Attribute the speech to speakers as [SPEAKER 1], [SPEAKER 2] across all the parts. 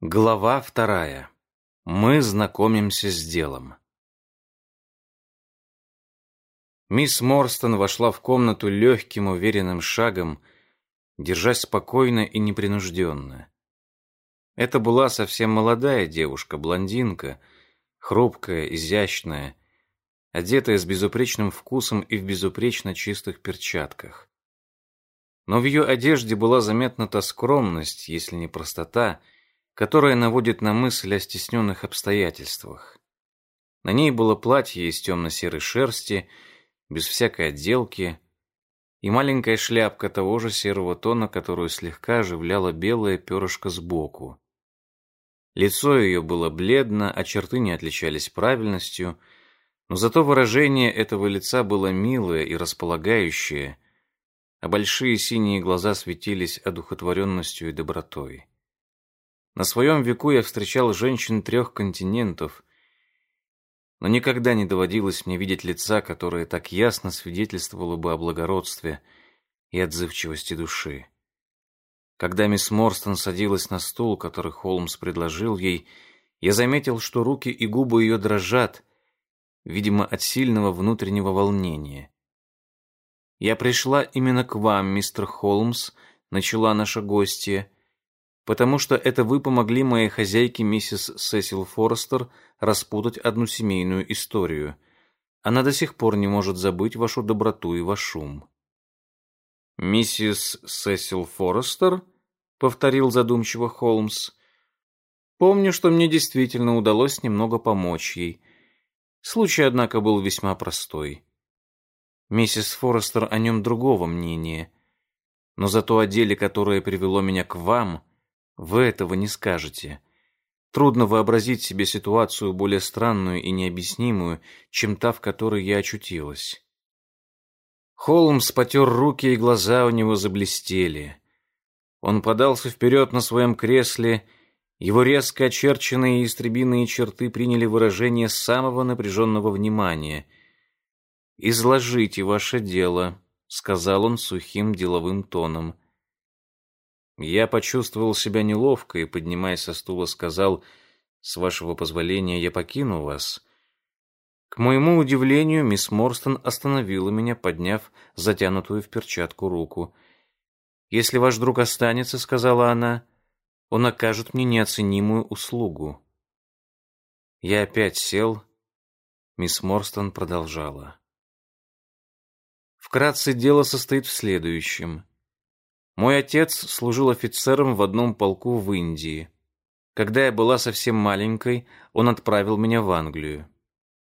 [SPEAKER 1] Глава вторая. Мы знакомимся с делом. Мисс Морстон вошла в комнату легким, уверенным шагом, держась спокойно и непринужденно. Это была совсем молодая девушка, блондинка, хрупкая, изящная, одетая с безупречным вкусом и в безупречно чистых перчатках. Но в ее одежде была заметна та скромность, если не простота, которая наводит на мысль о стесненных обстоятельствах. На ней было платье из темно-серой шерсти, без всякой отделки, и маленькая шляпка того же серого тона, которую слегка оживляла белое перышко сбоку. Лицо ее было бледно, а черты не отличались правильностью, но зато выражение этого лица было милое и располагающее, а большие синие глаза светились одухотворенностью и добротой. На своем веку я встречал женщин трех континентов, но никогда не доводилось мне видеть лица, которое так ясно свидетельствовало бы о благородстве и отзывчивости души. Когда мисс Морстон садилась на стул, который Холмс предложил ей, я заметил, что руки и губы ее дрожат, видимо, от сильного внутреннего волнения. «Я пришла именно к вам, мистер Холмс», — начала наша гостья, — потому что это вы помогли моей хозяйке миссис Сесил Форестер распутать одну семейную историю. Она до сих пор не может забыть вашу доброту и ваш ум. «Миссис Сесил Форестер?» — повторил задумчиво Холмс. «Помню, что мне действительно удалось немного помочь ей. Случай, однако, был весьма простой. Миссис Форестер о нем другого мнения. Но зато о деле, которое привело меня к вам, вы этого не скажете. Трудно вообразить себе ситуацию более странную и необъяснимую, чем та, в которой я очутилась. Холмс потер руки, и глаза у него заблестели. Он подался вперед на своем кресле, его резко очерченные истребиные черты приняли выражение самого напряженного внимания. «Изложите ваше дело», — сказал он сухим деловым тоном. Я почувствовал себя неловко и, поднимаясь со стула, сказал, «С вашего позволения я покину вас». К моему удивлению, мисс Морстон остановила меня, подняв затянутую в перчатку руку. «Если ваш друг останется, — сказала она, — он окажет мне неоценимую услугу». Я опять сел. Мисс Морстон продолжала. Вкратце дело состоит в следующем. Мой отец служил офицером в одном полку в Индии. Когда я была совсем маленькой, он отправил меня в Англию.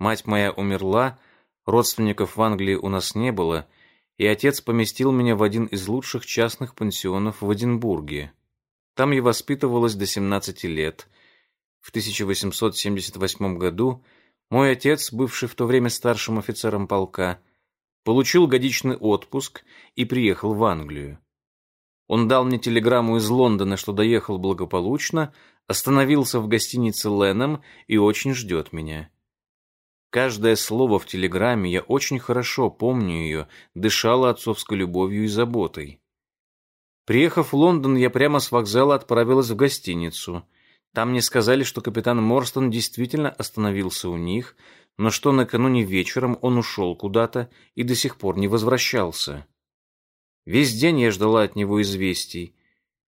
[SPEAKER 1] Мать моя умерла, родственников в Англии у нас не было, и отец поместил меня в один из лучших частных пансионов в Эдинбурге. Там я воспитывалась до 17 лет. В 1878 году мой отец, бывший в то время старшим офицером полка, получил годичный отпуск и приехал в Англию. Он дал мне телеграмму из Лондона, что доехал благополучно, остановился в гостинице Леном и очень ждет меня. Каждое слово в телеграмме, я очень хорошо помню ее, дышала отцовской любовью и заботой. Приехав в Лондон, я прямо с вокзала отправилась в гостиницу. Там мне сказали, что капитан Морстон действительно остановился у них, но что накануне вечером он ушел куда-то и до сих пор не возвращался. Весь день я ждала от него известий.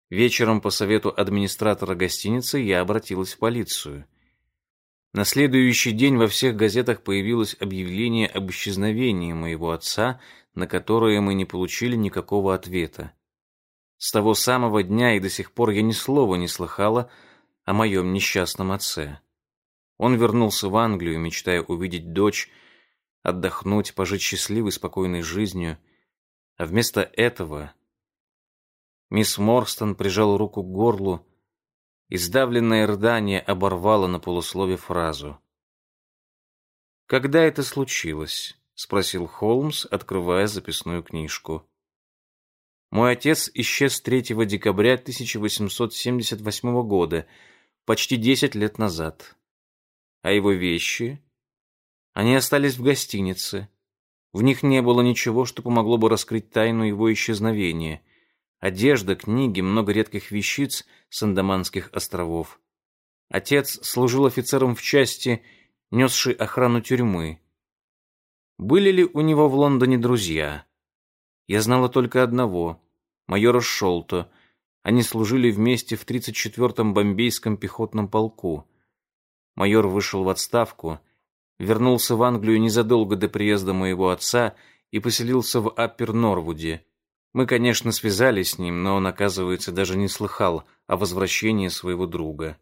[SPEAKER 1] Вечером по совету администратора гостиницы я обратилась в полицию. На следующий день во всех газетах появилось объявление об исчезновении моего отца, на которое мы не получили никакого ответа. С того самого дня и до сих пор я ни слова не слыхала о моем несчастном отце. Он вернулся в Англию, мечтая увидеть дочь, отдохнуть, пожить счастливой, спокойной жизнью — а вместо этого мисс Морстон прижала руку к горлу, и сдавленное рыдание оборвало на полуслове фразу. «Когда это случилось?» — спросил Холмс, открывая записную книжку. «Мой отец исчез 3 декабря 1878 года, почти 10 лет назад. А его вещи? Они остались в гостинице. В них не было ничего, что помогло бы раскрыть тайну его исчезновения. Одежда, книги, много редких вещиц с Андаманских островов. Отец служил офицером в части, несшей охрану тюрьмы. Были ли у него в Лондоне друзья? Я знала только одного — майора Шолто. Они служили вместе в 34-м бомбейском пехотном полку. Майор вышел в отставку, вернулся в Англию незадолго до приезда моего отца и поселился в Аппер-Норвуде. Мы, конечно, связались с ним, но он, оказывается, даже не слыхал о возвращении своего друга.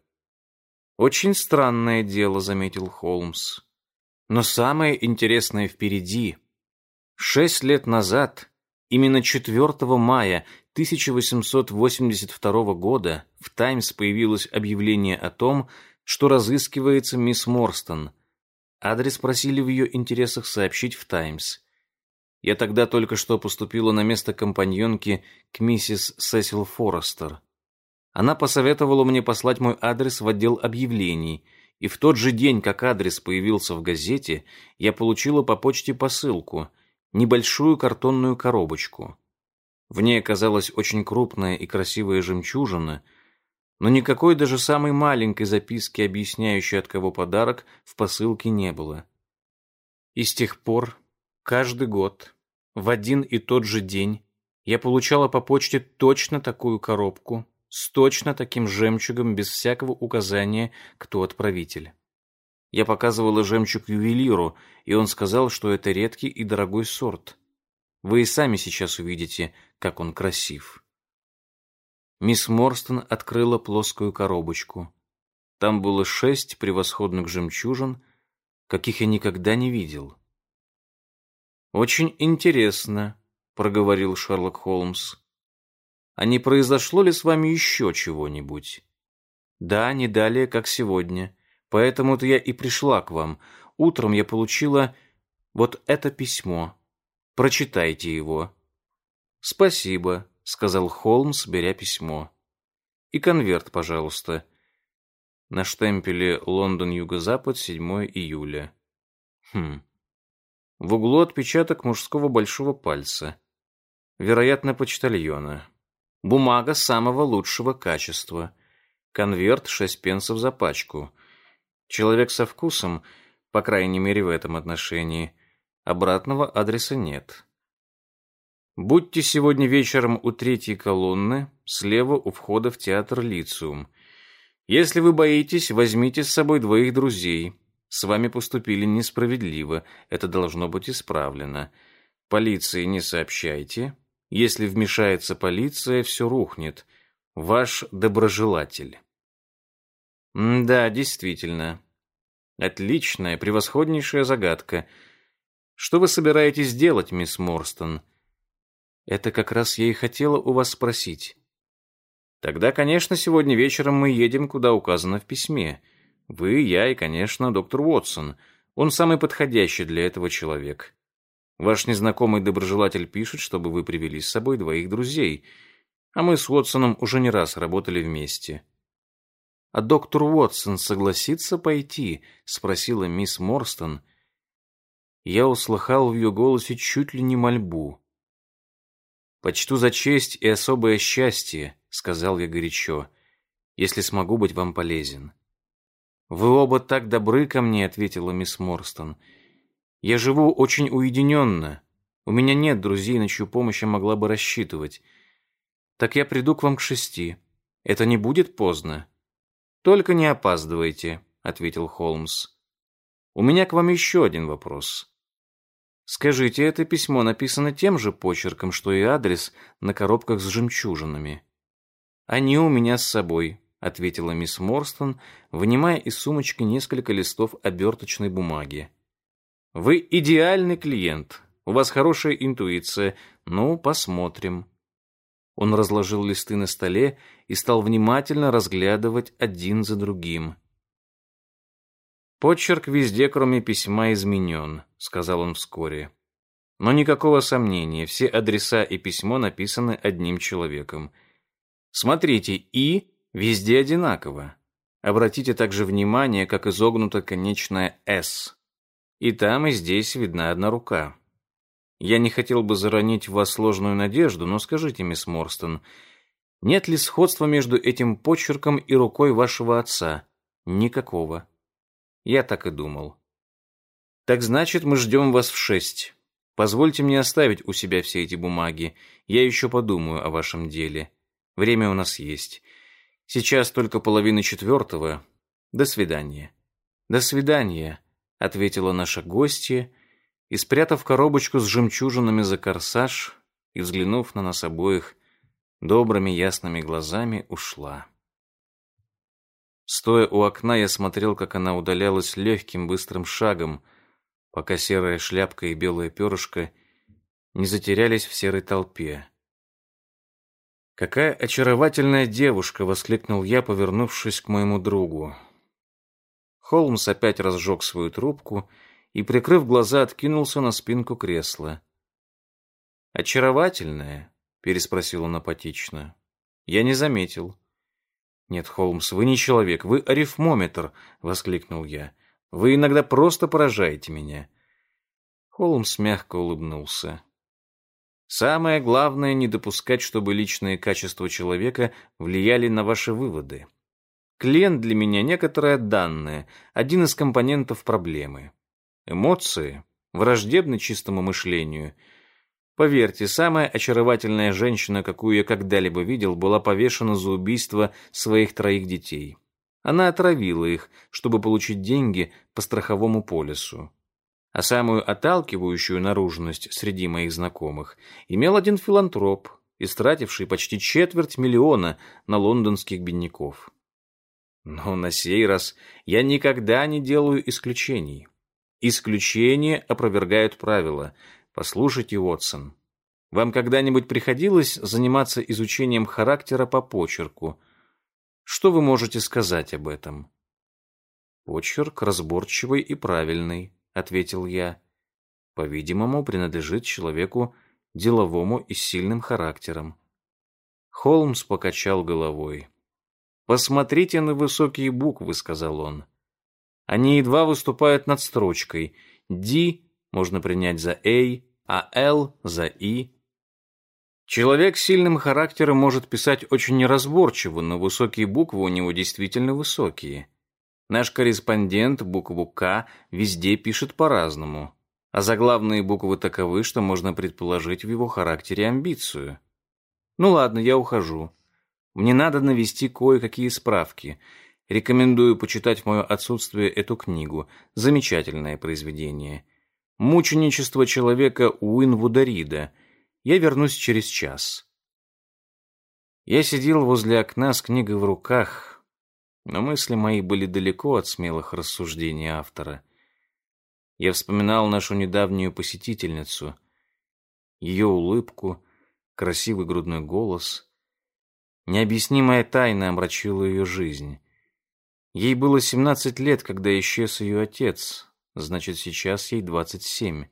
[SPEAKER 1] «Очень странное дело», — заметил Холмс. Но самое интересное впереди. Шесть лет назад, именно 4 мая 1882 года, в «Таймс» появилось объявление о том, что разыскивается мисс Морстон. Адрес просили в ее интересах сообщить в «Таймс». Я тогда только что поступила на место компаньонки к миссис Сесил Форестер. Она посоветовала мне послать мой адрес в отдел объявлений — и в тот же день, как адрес появился в газете, я получила по почте посылку, небольшую картонную коробочку. В ней оказалась очень крупная и красивая жемчужина, но никакой даже самой маленькой записки, объясняющей, от кого подарок, в посылке не было. И с тех пор, каждый год, в один и тот же день, я получала по почте точно такую коробку, с точно таким жемчугом без всякого указания, кто отправитель. Я показывала жемчуг ювелиру, и он сказал, что это редкий и дорогой сорт. Вы и сами сейчас увидите, как он красив. Мисс Морстон открыла плоскую коробочку. Там было шесть превосходных жемчужин, каких я никогда не видел. «Очень интересно», — проговорил Шерлок Холмс а не произошло ли с вами еще чего-нибудь? Да, не далее, как сегодня. Поэтому-то я и пришла к вам. Утром я получила вот это письмо. Прочитайте его. Спасибо, сказал Холмс, беря письмо. И конверт, пожалуйста. На штемпеле Лондон, Юго-Запад, 7 июля. Хм. В углу отпечаток мужского большого пальца. Вероятно, почтальона. Бумага самого лучшего качества. Конверт шесть пенсов за пачку. Человек со вкусом, по крайней мере в этом отношении. Обратного адреса нет. Будьте сегодня вечером у третьей колонны, слева у входа в театр Лициум. Если вы боитесь, возьмите с собой двоих друзей. С вами поступили несправедливо, это должно быть исправлено. Полиции не сообщайте, если вмешается полиция, все рухнет. Ваш доброжелатель. М да, действительно. Отличная, превосходнейшая загадка. Что вы собираетесь делать, мисс Морстон? Это как раз я и хотела у вас спросить. Тогда, конечно, сегодня вечером мы едем, куда указано в письме. Вы, я и, конечно, доктор Уотсон. Он самый подходящий для этого человек. Ваш незнакомый доброжелатель пишет, чтобы вы привели с собой двоих друзей, а мы с Уотсоном уже не раз работали вместе. А доктор Уотсон согласится пойти? спросила мисс Морстон. Я услыхал в ее голосе чуть ли не мольбу. Почту за честь и особое счастье, сказал я горячо, если смогу быть вам полезен. Вы оба так добры ко мне, ответила мисс Морстон. Я живу очень уединенно. У меня нет друзей, на чью помощь я могла бы рассчитывать. Так я приду к вам к шести. Это не будет поздно. Только не опаздывайте, ответил Холмс. У меня к вам еще один вопрос. Скажите, это письмо написано тем же почерком, что и адрес на коробках с жемчужинами? Они у меня с собой, ответила мисс Морстон, вынимая из сумочки несколько листов оберточной бумаги. Вы идеальный клиент. У вас хорошая интуиция. Ну, посмотрим. Он разложил листы на столе и стал внимательно разглядывать один за другим. «Почерк везде, кроме письма, изменен», — сказал он вскоре. «Но никакого сомнения, все адреса и письмо написаны одним человеком. Смотрите, «и» везде одинаково. Обратите также внимание, как изогнута конечная «с». И там, и здесь видна одна рука. Я не хотел бы заронить в вас сложную надежду, но скажите, мисс Морстон, нет ли сходства между этим почерком и рукой вашего отца? Никакого. Я так и думал. Так значит, мы ждем вас в шесть. Позвольте мне оставить у себя все эти бумаги. Я еще подумаю о вашем деле. Время у нас есть. Сейчас только половина четвертого. До свидания. До свидания, ответила наша гостья и, спрятав коробочку с жемчужинами за корсаж и взглянув на нас обоих добрыми ясными глазами, ушла. Стоя у окна, я смотрел, как она удалялась легким быстрым шагом, пока серая шляпка и белое перышко не затерялись в серой толпе. «Какая очаровательная девушка!» — воскликнул я, повернувшись к моему другу. Холмс опять разжег свою трубку и, прикрыв глаза, откинулся на спинку кресла. «Очаровательная?» — переспросил он апатично. «Я не заметил». «Нет, Холмс, вы не человек, вы арифмометр!» — воскликнул я. «Вы иногда просто поражаете меня». Холмс мягко улыбнулся. Самое главное — не допускать, чтобы личные качества человека влияли на ваши выводы. Клиент для меня — некоторое данное, один из компонентов проблемы. Эмоции враждебны чистому мышлению. Поверьте, самая очаровательная женщина, какую я когда-либо видел, была повешена за убийство своих троих детей. Она отравила их, чтобы получить деньги по страховому полису а самую отталкивающую наружность среди моих знакомых имел один филантроп, истративший почти четверть миллиона на лондонских бедняков. Но на сей раз я никогда не делаю исключений. Исключения опровергают правила. Послушайте, Уотсон, вам когда-нибудь приходилось заниматься изучением характера по почерку? Что вы можете сказать об этом? Почерк разборчивый и правильный ответил я. По-видимому, принадлежит человеку деловому и сильным характером. Холмс покачал головой. «Посмотрите на высокие буквы», — сказал он. «Они едва выступают над строчкой. D можно принять за A, а L за I. Человек с сильным характером может писать очень неразборчиво, но высокие буквы у него действительно высокие. Наш корреспондент букву «К» везде пишет по-разному, а заглавные буквы таковы, что можно предположить в его характере амбицию. Ну ладно, я ухожу. Мне надо навести кое-какие справки. Рекомендую почитать в мое отсутствие эту книгу. Замечательное произведение. «Мученичество человека Уинвуда Рида». Я вернусь через час. Я сидел возле окна с книгой в руках, но мысли мои были далеко от смелых рассуждений автора. Я вспоминал нашу недавнюю посетительницу, ее улыбку, красивый грудной голос. Необъяснимая тайна омрачила ее жизнь. Ей было семнадцать лет, когда исчез ее отец, значит, сейчас ей двадцать семь.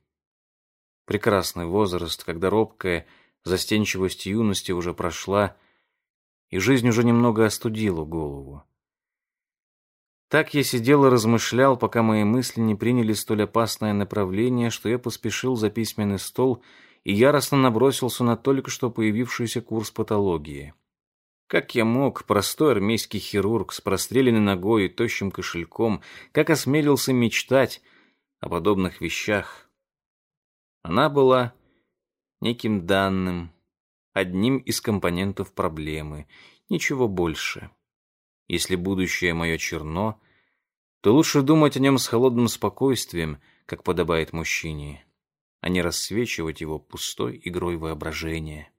[SPEAKER 1] Прекрасный возраст, когда робкая застенчивость юности уже прошла, и жизнь уже немного остудила голову. Так я сидел и размышлял, пока мои мысли не приняли столь опасное направление, что я поспешил за письменный стол и яростно набросился на только что появившийся курс патологии. Как я мог, простой армейский хирург с простреленной ногой и тощим кошельком, как осмелился мечтать о подобных вещах? Она была неким данным, одним из компонентов проблемы, ничего больше. Если будущее мое черно, то лучше думать о нем с холодным спокойствием, как подобает мужчине, а не рассвечивать его пустой игрой воображения.